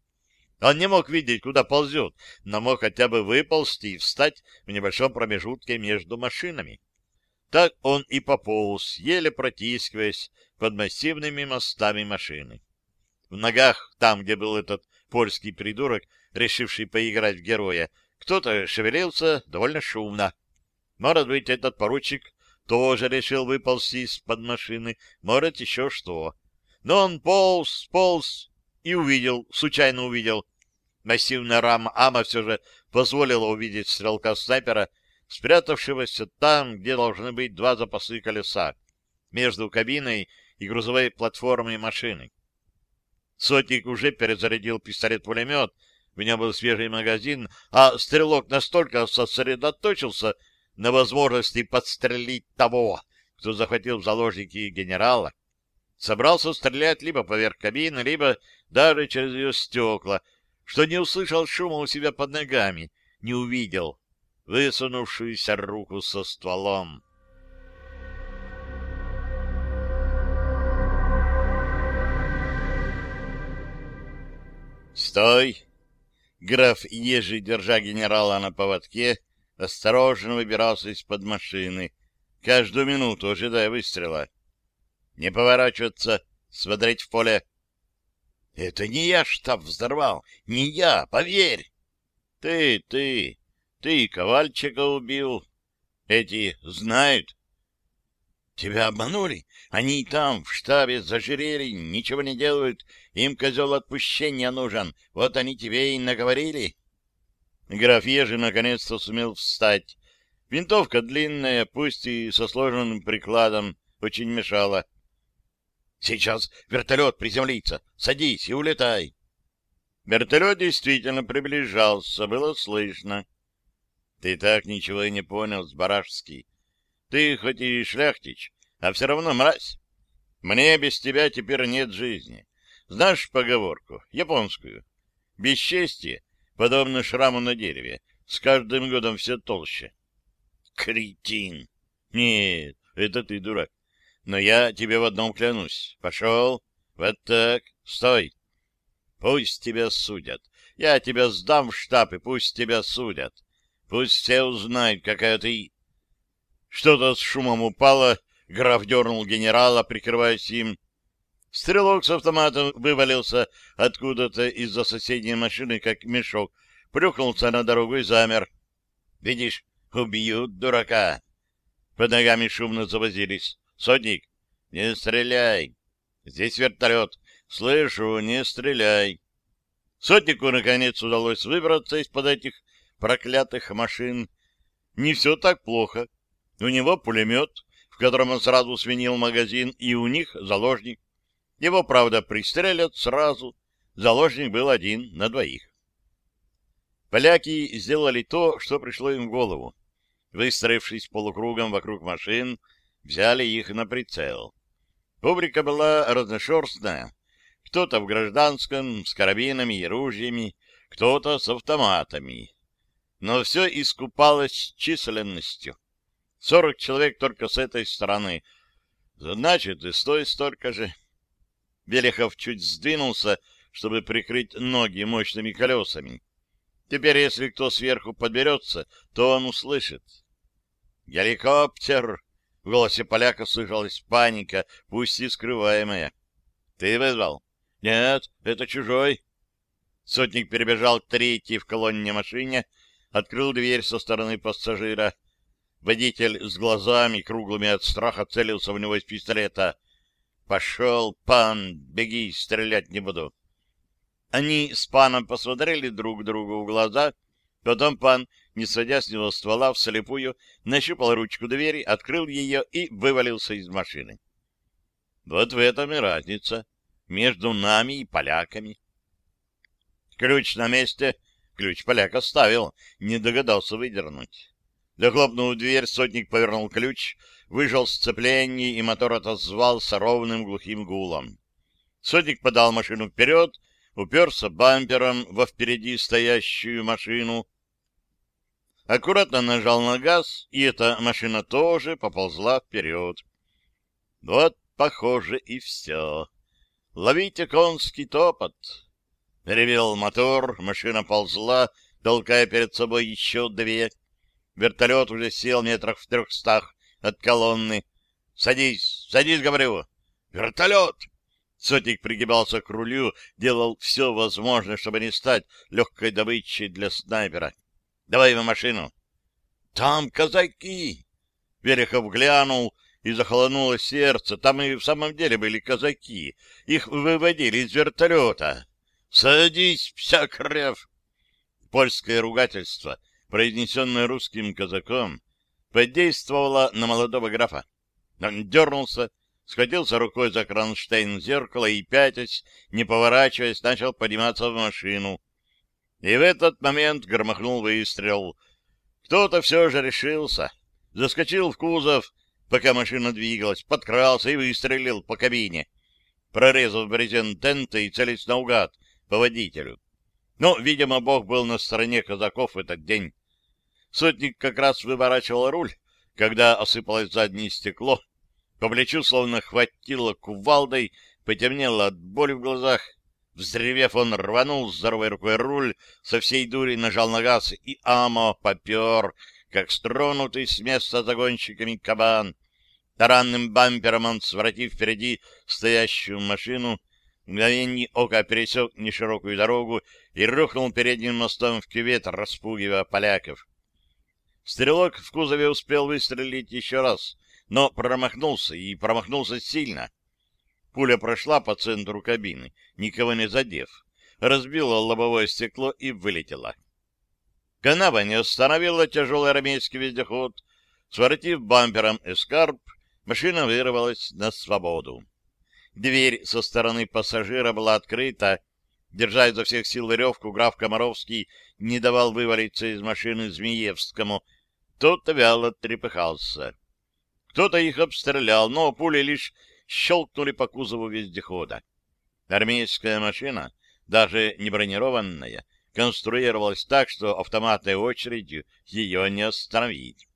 Он не мог видеть, куда ползет, но мог хотя бы выползти и встать в небольшом промежутке между машинами. Так он и пополз, еле протискиваясь под массивными мостами машины. В ногах, там, где был этот польский придурок, решивший поиграть в героя, кто-то шевелился довольно шумно. Может быть, этот поручик тоже решил выползти из-под машины, может, еще что. Но он полз, полз и увидел, случайно увидел. Массивная рама Ама все же позволила увидеть стрелка-снайпера, спрятавшегося там, где должны быть два запасных колеса, между кабиной и грузовой платформой машины. Сотник уже перезарядил пистолет-пулемет, у меня был свежий магазин, а стрелок настолько сосредоточился на возможности подстрелить того, кто захватил в заложники генерала, собрался стрелять либо поверх кабины, либо даже через ее стекла, что не услышал шума у себя под ногами, не увидел высунувшуюся руку со стволом. «Стой!» Граф Ежи, держа генерала на поводке, осторожно выбирался из-под машины, каждую минуту ожидая выстрела. «Не поворачиваться, смотреть в поле!» «Это не я штаб взорвал, не я, поверь!» «Ты, ты, ты Ковальчика убил. Эти знают?» «Тебя обманули? Они там, в штабе, зажирели, ничего не делают. Им козел отпущения нужен. Вот они тебе и наговорили». Граф Ежи наконец-то сумел встать. Винтовка длинная, пусть и со сложенным прикладом, очень мешала. Сейчас вертолет приземлится. Садись и улетай. Вертолет действительно приближался, было слышно. Ты так ничего и не понял, Сбаражский. Ты хоть и шляхтич, а все равно мразь. Мне без тебя теперь нет жизни. Знаешь поговорку, японскую? Бесчестие, подобно шраму на дереве, с каждым годом все толще. Кретин! Нет, это ты дурак. Но я тебе в одном клянусь. Пошел. Вот так. Стой. Пусть тебя судят. Я тебя сдам в штаб, и пусть тебя судят. Пусть все узнают, какая ты... Что-то с шумом упало, граф дернул генерала, прикрываясь им. Стрелок с автоматом вывалился откуда-то из-за соседней машины, как мешок, плюхнулся на дорогу и замер. Видишь, убьют дурака. Под ногами шумно завозились. Сотник, не стреляй. Здесь вертолет. Слышу, не стреляй. Сотнику, наконец, удалось выбраться из-под этих проклятых машин. Не все так плохо. У него пулемет, в котором он сразу свинил магазин, и у них заложник. Его, правда, пристрелят сразу. Заложник был один на двоих. Поляки сделали то, что пришло им в голову. Выстроившись полукругом вокруг машин, взяли их на прицел. Публика была разношерстная. Кто-то в гражданском, с карабинами и ружьями, кто-то с автоматами. Но все искупалось численностью. Сорок человек только с этой стороны. Значит, и стоит столько же. Велихов чуть сдвинулся, чтобы прикрыть ноги мощными колесами. Теперь, если кто сверху подберется, то он услышит. «Геликоптер!» — в голосе поляка слышалась паника, пусть и скрываемая. «Ты вызвал?» «Нет, это чужой». Сотник перебежал к третьей в колонне машине, открыл дверь со стороны пассажира. Водитель с глазами, круглыми от страха, целился в него из пистолета. «Пошел, пан, беги, стрелять не буду». Они с паном посмотрели друг другу в глаза, потом пан, не сводя с него ствола вслепую, нащупал ручку двери, открыл ее и вывалился из машины. Вот в этом и разница между нами и поляками. Ключ на месте, ключ поляк оставил, не догадался выдернуть. Захлопнув дверь, сотник повернул ключ, выжал сцепление, и мотор отозвался ровным глухим гулом. Сотник подал машину вперед, уперся бампером во впереди стоящую машину, аккуратно нажал на газ, и эта машина тоже поползла вперед. Вот, похоже, и все. Ловите конский топот. Ревел мотор, машина ползла, толкая перед собой еще две. Вертолет уже сел метрах в трехстах от колонны. «Садись, садись, говорю!» «Вертолет!» Сотник пригибался к рулю, делал все возможное, чтобы не стать легкой добычей для снайпера. — Давай в машину. — Там казаки! Верехов глянул, и захолонуло сердце. Там и в самом деле были казаки. Их выводили из вертолета. — Садись, вся крев! Польское ругательство, произнесенное русским казаком, подействовало на молодого графа. Он дернулся, схватился рукой за кронштейн зеркала и, пятясь, не поворачиваясь, начал подниматься в машину. И в этот момент громыхнул выстрел. Кто-то все же решился. Заскочил в кузов, пока машина двигалась, подкрался и выстрелил по кабине, прорезав брезент тента и целясь наугад по водителю. Но, видимо, Бог был на стороне казаков в этот день. Сотник как раз выворачивал руль, когда осыпалось заднее стекло, по плечу словно хватило кувалдой, потемнело от боли в глазах. Взревев, он рванул здоровой рукой руль, со всей дури нажал на газ, и Амо попер, как стронутый с места загонщиками кабан. Таранным бампером он, своротив впереди стоящую машину, мгновение ока пересек неширокую дорогу и рухнул передним мостом в кювет, распугивая поляков. Стрелок в кузове успел выстрелить еще раз, но промахнулся, и промахнулся сильно. Пуля прошла по центру кабины, никого не задев, разбила лобовое стекло и вылетела. Канава не остановила тяжелый армейский вездеход. Своротив бампером эскарп, машина вырвалась на свободу. Дверь со стороны пассажира была открыта. Держа изо всех сил веревку, граф Комаровский не давал вывалиться из машины Змеевскому. Тот вяло трепыхался. Кто-то их обстрелял, но пули лишь щелкнули по кузову вездехода. Армейская машина, даже не бронированная, конструировалась так, что автоматной очередью ее не остановить.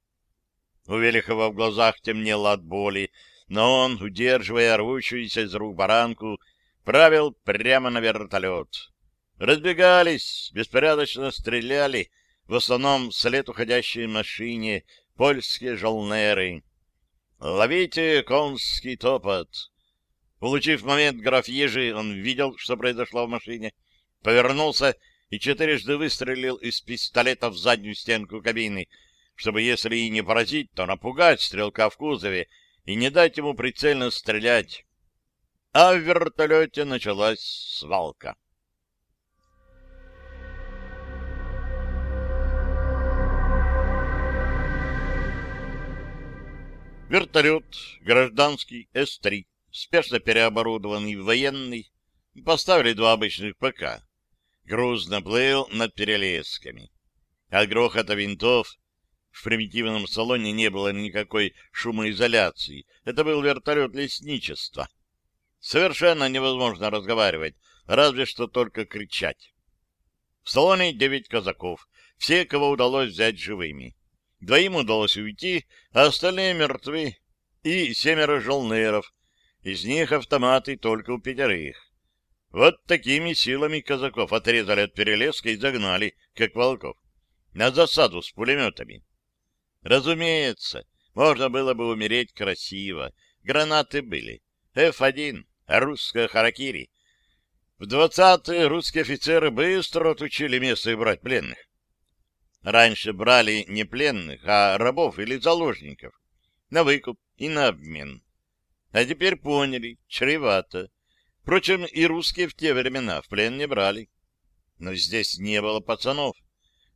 У Велихова в глазах темнело от боли, но он, удерживая рвущуюся из рук баранку, правил прямо на вертолет. Разбегались, беспорядочно стреляли, в основном вслед уходящей машине, польские жолнеры. «Ловите конский топот!» Получив момент граф Ежи, он видел, что произошло в машине, повернулся и четырежды выстрелил из пистолета в заднюю стенку кабины, чтобы, если и не поразить, то напугать стрелка в кузове и не дать ему прицельно стрелять. А в вертолете началась свалка. Вертолет, гражданский С-3, спешно переоборудованный в военный, поставили два обычных ПК. Грузно плыл над перелесками. От грохота винтов в примитивном салоне не было никакой шумоизоляции. Это был вертолет лесничества. Совершенно невозможно разговаривать, разве что только кричать. В салоне девять казаков, все, кого удалось взять живыми. Двоим удалось уйти, а остальные мертвы. И семеро жолнеров. Из них автоматы только у пятерых. Вот такими силами казаков отрезали от перелеска и загнали, как волков, на засаду с пулеметами. Разумеется, можно было бы умереть красиво. Гранаты были. Ф-1, русская харакири. В двадцатые русские офицеры быстро отучили место и брать пленных. Раньше брали не пленных, а рабов или заложников. На выкуп и на обмен. А теперь поняли, чревато. Впрочем, и русские в те времена в плен не брали. Но здесь не было пацанов.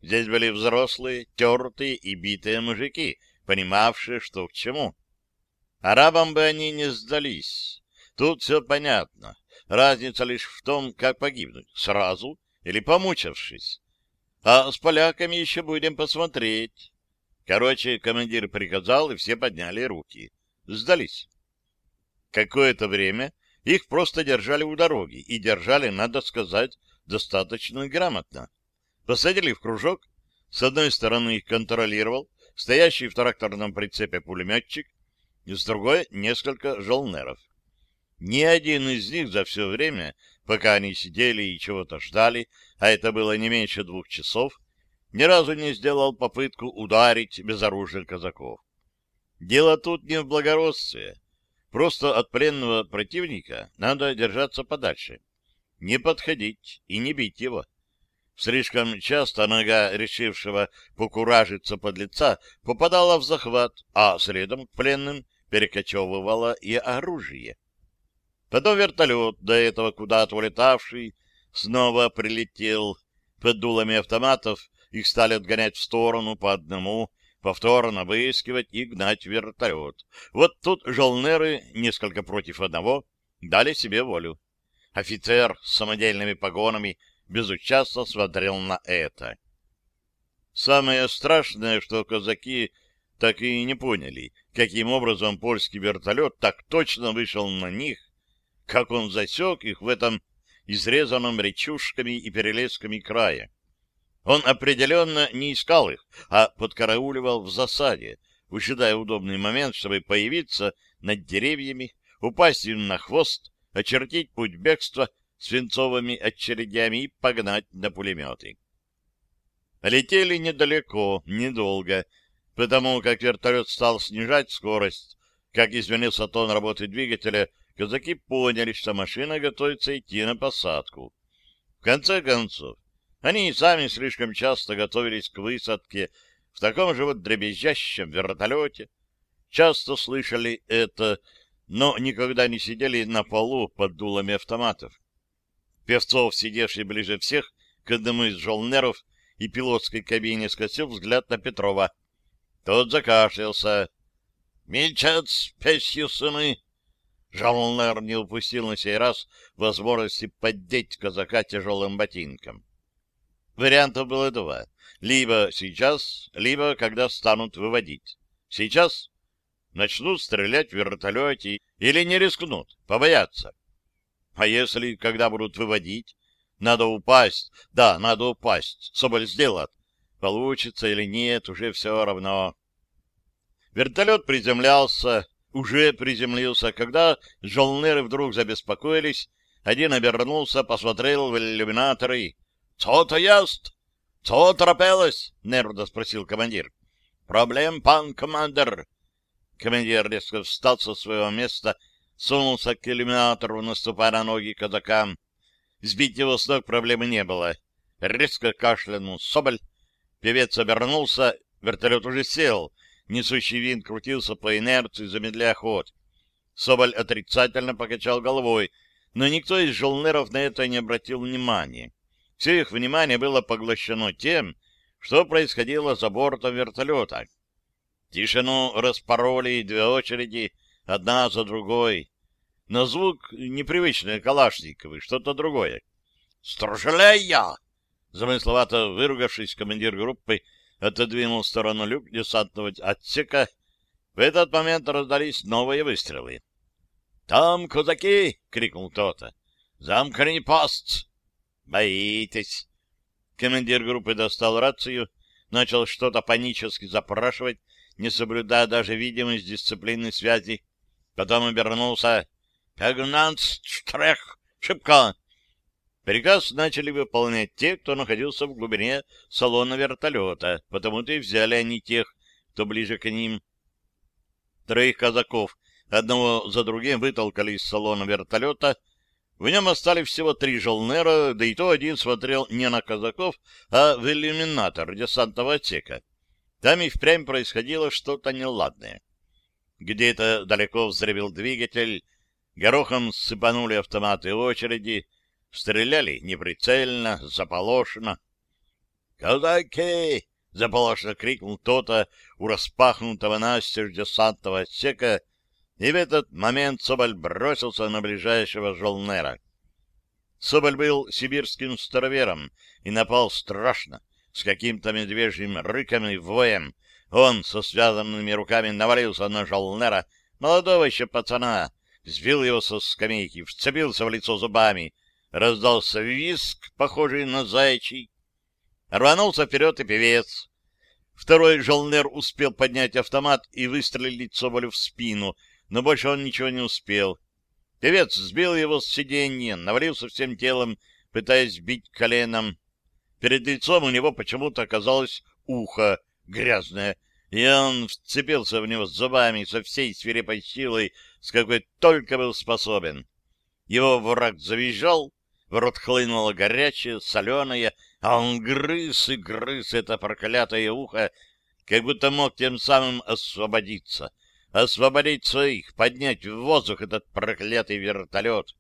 Здесь были взрослые, тертые и битые мужики, понимавшие, что к чему. Арабам бы они не сдались. Тут все понятно. Разница лишь в том, как погибнуть, сразу или помучившись. А с поляками еще будем посмотреть. Короче, командир приказал, и все подняли руки. Сдались. Какое-то время их просто держали у дороги, и держали, надо сказать, достаточно грамотно. Посадили в кружок, с одной стороны их контролировал стоящий в тракторном прицепе пулеметчик, с другой — несколько жолнеров. Ни один из них за все время пока они сидели и чего-то ждали, а это было не меньше двух часов, ни разу не сделал попытку ударить безоружных казаков. Дело тут не в благородстве. Просто от пленного противника надо держаться подальше. Не подходить и не бить его. Слишком часто нога решившего покуражиться под лица попадала в захват, а следом к пленным перекочевывала и оружие. Потом вертолет, до этого куда-то улетавший, снова прилетел. Под дулами автоматов их стали отгонять в сторону по одному, повторно выискивать и гнать вертолет. Вот тут жолнеры, несколько против одного, дали себе волю. Офицер с самодельными погонами безучастно смотрел на это. Самое страшное, что казаки так и не поняли, каким образом польский вертолет так точно вышел на них, как он засек их в этом изрезанном речушками и перелесками крае. Он определенно не искал их, а подкарауливал в засаде, выжидая удобный момент, чтобы появиться над деревьями, упасть им на хвост, очертить путь бегства свинцовыми очередями и погнать на пулеметы. Летели недалеко, недолго, потому как вертолет стал снижать скорость, как изменился тон работы двигателя, казаки поняли, что машина готовится идти на посадку. В конце концов, они и сами слишком часто готовились к высадке в таком же вот дребезжащем вертолете, часто слышали это, но никогда не сидели на полу под дулами автоматов. Певцов, сидевший ближе всех к одному из жолнеров и пилотской кабине, скосил взгляд на Петрова. Тот закашлялся. — Мельчат, песью сыны! Жолнер не упустил на сей раз возможности поддеть казака тяжелым ботинком. Вариантов было два. Либо сейчас, либо когда станут выводить. Сейчас начнут стрелять в вертолете или не рискнут, побоятся. А если, когда будут выводить, надо упасть, да, надо упасть, Соболь сделает. Получится или нет, уже все равно. Вертолет приземлялся, уже приземлился, когда жолнеры вдруг забеспокоились. Один обернулся, посмотрел в иллюминаторы. — Что-то яст? Что торопелось? — нервно спросил командир. «Проблем, пан командир!» Командир резко встал со своего места, сунулся к иллюминатору, наступая на ноги казакам. Сбить его с ног проблемы не было. Резко кашлянул Соболь. Певец обернулся, вертолет уже сел. Несущий винт крутился по инерции, замедляя ход. Соболь отрицательно покачал головой, но никто из жолнеров на это не обратил внимания. Все их внимание было поглощено тем, что происходило за бортом вертолета. Тишину распороли две очереди, одна за другой. Но звук непривычный, калашниковый, что-то другое. «Стражалея!» Замысловато выругавшись, командир группы отодвинул в сторону люк десантного отсека. В этот момент раздались новые выстрелы. «Там казаки!» — крикнул кто-то. «Замкни пост!» «Боитесь!» Командир группы достал рацию, начал что-то панически запрашивать, не соблюдая даже видимость дисциплины связи. Потом обернулся. «Пегнанц, штрех, шибко!» Приказ начали выполнять те, кто находился в глубине салона вертолета, потому-то и взяли они тех, кто ближе к ним. Троих казаков одного за другим вытолкали из салона вертолета. В нем остались всего три жолнера, да и то один смотрел не на казаков, а в иллюминатор десантного отсека. Там и впрямь происходило что-то неладное. Где-то далеко взревел двигатель, горохом сыпанули автоматы очереди, стреляли неприцельно, заполошно. «Казаки!» — заполошно крикнул кто-то у распахнутого настежь десантного отсека, и в этот момент Соболь бросился на ближайшего жолнера. Соболь был сибирским старовером и напал страшно, с каким-то медвежьим рыком и воем. Он со связанными руками навалился на жолнера, молодого еще пацана, сбил его со скамейки, вцепился в лицо зубами. Раздался виск, похожий на зайчий. Рванулся вперед и певец. Второй жолнер успел поднять автомат и выстрелить Соболю в спину — но больше он ничего не успел. Певец сбил его с сиденья, навалился всем телом, пытаясь бить коленом. Перед лицом у него почему-то оказалось ухо грязное, и он вцепился в него зубами со всей свирепой силой, с какой только был способен. Его враг завизжал, в рот хлынуло горячее, соленое, а он грыз и грыз это проклятое ухо, как будто мог тем самым освободиться — освободить своих, поднять в воздух этот проклятый вертолет.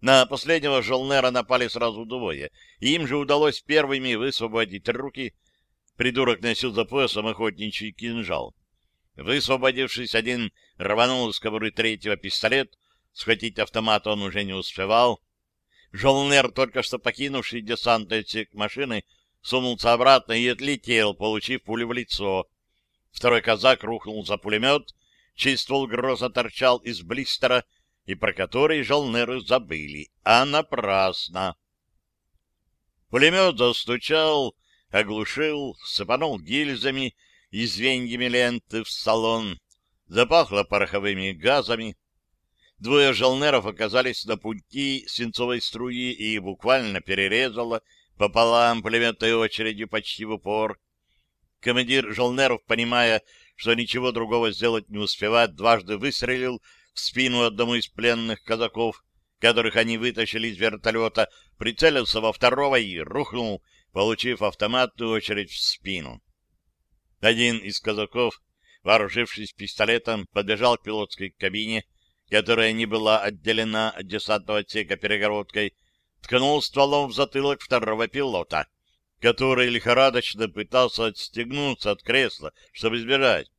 На последнего Жолнера напали сразу двое, и им же удалось первыми высвободить руки. Придурок носил за поясом охотничий кинжал. Высвободившись, один рванул из кобуры третьего пистолет, схватить автомат он уже не успевал. Жолнер, только что покинувший десантный отсек машины, сунулся обратно и отлетел, получив пулю в лицо. Второй казак рухнул за пулемет, чей ствол грозно торчал из блистера, и про который жолнеры забыли, а напрасно. Пулемет застучал, оглушил, сыпанул гильзами и звеньями ленты в салон, запахло пороховыми газами. Двое жолнеров оказались на пути свинцовой струи и буквально перерезало пополам пулеметной очередью почти в упор. Командир жолнеров, понимая, что ничего другого сделать не успевает, дважды выстрелил в спину одному из пленных казаков, которых они вытащили из вертолета, прицелился во второго и рухнул, получив автоматную очередь в спину. Один из казаков, вооружившись пистолетом, подбежал к пилотской кабине, которая не была отделена от десантного отсека перегородкой, ткнул стволом в затылок второго пилота — который лихорадочно пытался отстегнуться от кресла, чтобы избежать.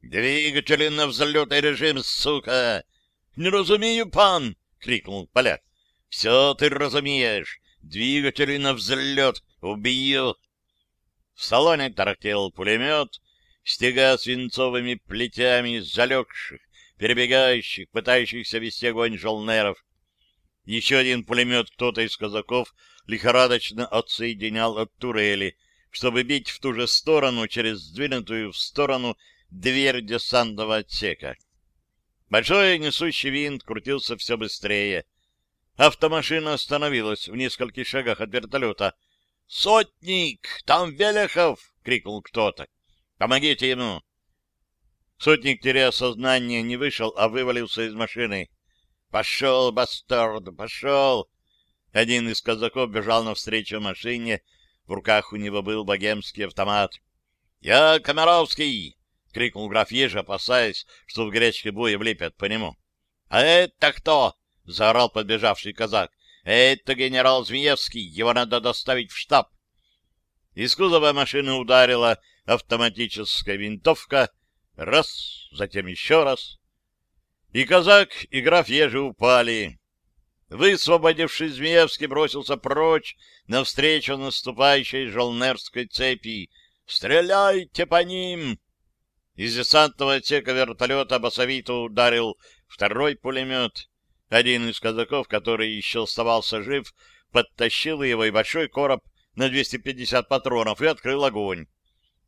«Двигатели на взлетный режим, сука!» «Не разумею, пан!» — крикнул поляк. «Все ты разумеешь! Двигатели на взлет! Убью!» В салоне тарахтел пулемет, стега свинцовыми плетями залегших, перебегающих, пытающихся вести огонь жолнеров. Еще один пулемет кто-то из казаков лихорадочно отсоединял от турели, чтобы бить в ту же сторону через сдвинутую в сторону дверь десантного отсека. Большой несущий винт крутился все быстрее. Автомашина остановилась в нескольких шагах от вертолета. «Сотник! Там Велехов!» — крикнул кто-то. Помогите ему!» Сотник, теряя сознание, не вышел, а вывалился из машины. «Пошел, бастард, пошел!» Один из казаков бежал навстречу машине, в руках у него был богемский автомат. «Я Комаровский!» — крикнул граф Ежи, опасаясь, что в горячке боя влепят по нему. «А это кто?» — заорал подбежавший казак. «Это генерал Змеевский, его надо доставить в штаб». Из кузова машины ударила автоматическая винтовка. Раз, затем еще раз. И казак, и граф Ежи упали. Высвободивший Змеевский бросился прочь навстречу наступающей жолнерской цепи. «Стреляйте по ним!» Из десантного отсека вертолета басовито ударил второй пулемет. Один из казаков, который еще оставался жив, подтащил его и большой короб на 250 патронов и открыл огонь.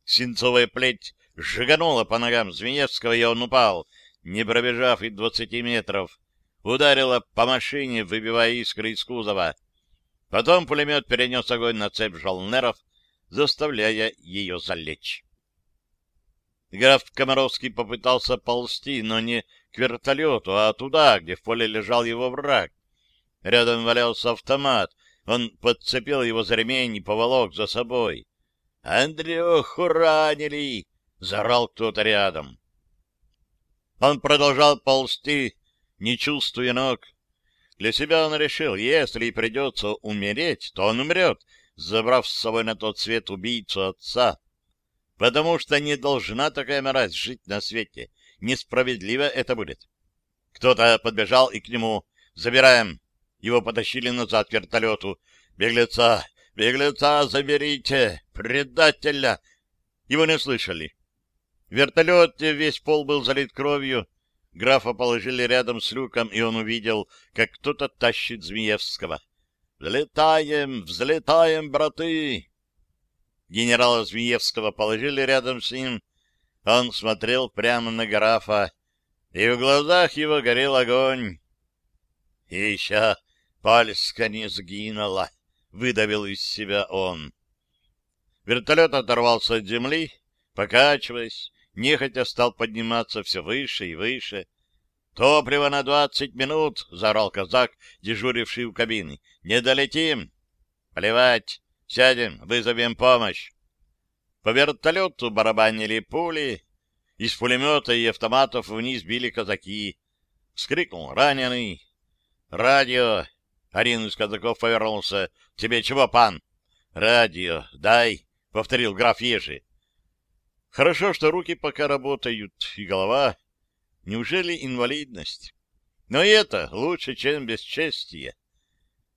Синцовая плеть сжиганула по ногам Звенецкого, и он упал, не пробежав и двадцати метров. Ударила по машине, выбивая искры из кузова. Потом пулемет перенес огонь на цепь жалнеров, заставляя ее залечь. Граф Комаровский попытался ползти, но не к вертолету, а туда, где в поле лежал его враг. Рядом валялся автомат. Он подцепил его за ремень и поволок за собой. «Андрюху ранили!» — заорал кто-то рядом. Он продолжал ползти, не чувствуя ног. Для себя он решил, если придется умереть, то он умрет, забрав с собой на тот свет убийцу отца. Потому что не должна такая мразь жить на свете. Несправедливо это будет. Кто-то подбежал и к нему. «Забираем!» Его потащили назад к вертолету. «Беглеца! Беглеца заберите! Предателя!» Его не слышали. В вертолете весь пол был залит кровью. Графа положили рядом с люком, и он увидел, как кто-то тащит Змеевского. «Взлетаем! Взлетаем, браты!» Генерала Змеевского положили рядом с ним. Он смотрел прямо на графа, и в глазах его горел огонь. — Еще пальска не сгинула, — выдавил из себя он. Вертолет оторвался от земли, покачиваясь, нехотя стал подниматься все выше и выше. «Топливо на двадцать минут!» — заорал казак, дежуривший у кабины. «Не долетим!» «Плевать! Сядем, вызовем помощь!» По вертолету барабанили пули, из пулемета и автоматов вниз били казаки. Вскрикнул раненый. «Радио!» Один из казаков повернулся. «Тебе чего, пан?» «Радио, дай!» — повторил граф Ежи. Хорошо, что руки пока работают, и голова. Неужели инвалидность? Но это лучше, чем бесчестие.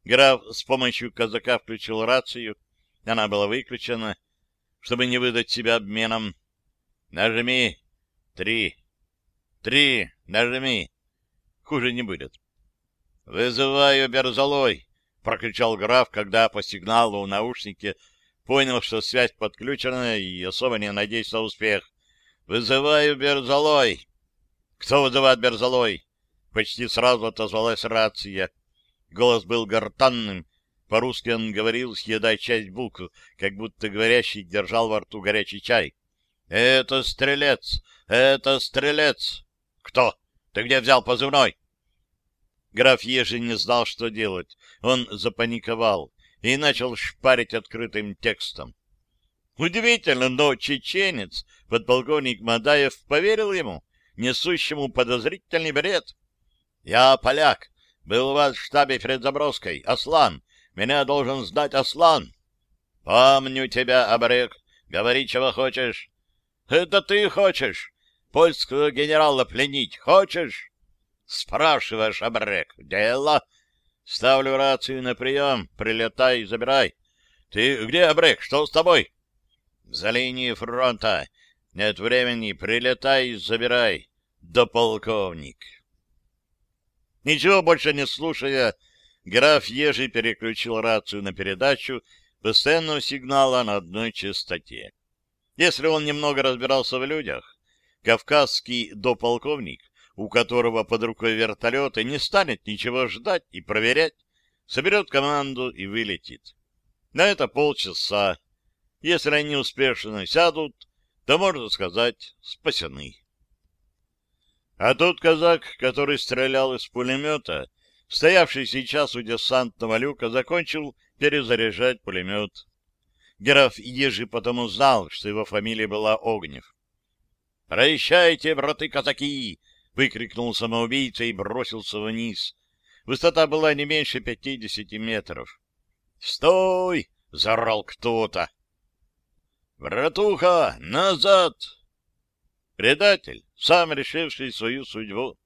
Граф с помощью казака включил рацию. Она была выключена, чтобы не выдать себя обменом. Нажми. Три. Три. Нажми. Хуже не будет. «Вызываю Берзолой!» — прокричал граф, когда по сигналу в наушнике Понял, что связь подключена и особо не надеюсь на успех. «Вызываю Берзалой!» «Кто вызывает Берзалой?» Почти сразу отозвалась рация. Голос был гортанным. По-русски он говорил, съедая часть букв, как будто говорящий держал во рту горячий чай. «Это стрелец! Это стрелец!» «Кто? Ты где взял позывной?» Граф Ежи не знал, что делать. Он запаниковал и начал шпарить открытым текстом. Удивительно, но чеченец, подполковник Мадаев, поверил ему, несущему подозрительный бред. «Я поляк, был у вас в штабе перед Заброской. Аслан, меня должен знать Аслан». «Помню тебя, Абрек, говори, чего хочешь». «Это ты хочешь? Польского генерала пленить хочешь?» «Спрашиваешь, Абрек, дело...» Ставлю рацию на прием. Прилетай, забирай. Ты где, Абрек? Что с тобой? За линией фронта. Нет времени. Прилетай, забирай. Да полковник. Ничего больше не слушая, граф Ежи переключил рацию на передачу постоянного сигнала на одной частоте. Если он немного разбирался в людях, кавказский дополковник у которого под рукой вертолет, и не станет ничего ждать и проверять, соберет команду и вылетит. На это полчаса. Если они успешно сядут, то, можно сказать, спасены. А тот казак, который стрелял из пулемета, стоявший сейчас у десантного люка, закончил перезаряжать пулемет. Граф Ежи потому знал, что его фамилия была Огнев. «Прощайте, браты-казаки!» — выкрикнул самоубийца и бросился вниз. Высота была не меньше пятидесяти метров. «Стой!» — заорал кто-то. «Братуха, назад!» Предатель, сам решивший свою судьбу.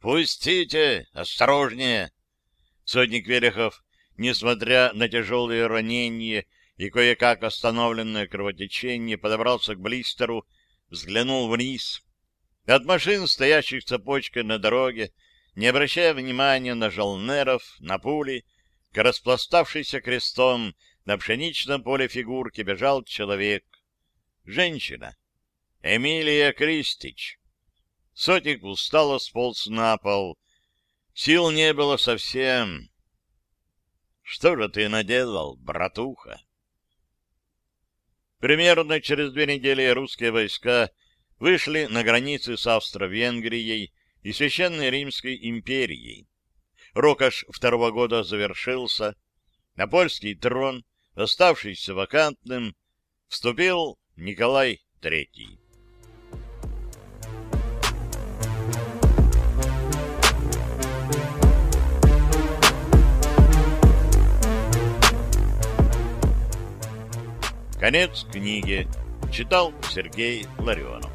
«Пустите! Осторожнее!» Сотник Верехов, несмотря на тяжелые ранения и кое-как остановленное кровотечение, подобрался к блистеру, взглянул вниз. От машин, стоящих цепочкой на дороге, не обращая внимания на жалнеров, на пули, к распластавшейся крестом на пшеничном поле фигурки бежал человек. Женщина. Эмилия Кристич. Сотик устало сполз на пол. Сил не было совсем. Что же ты наделал, братуха? Примерно через две недели русские войска вышли на границы с Австро-Венгрией и Священной Римской империей. Рокош второго года завершился, на польский трон, оставшийся вакантным, вступил Николай III. Конец книги. Читал Сергей Ларионов.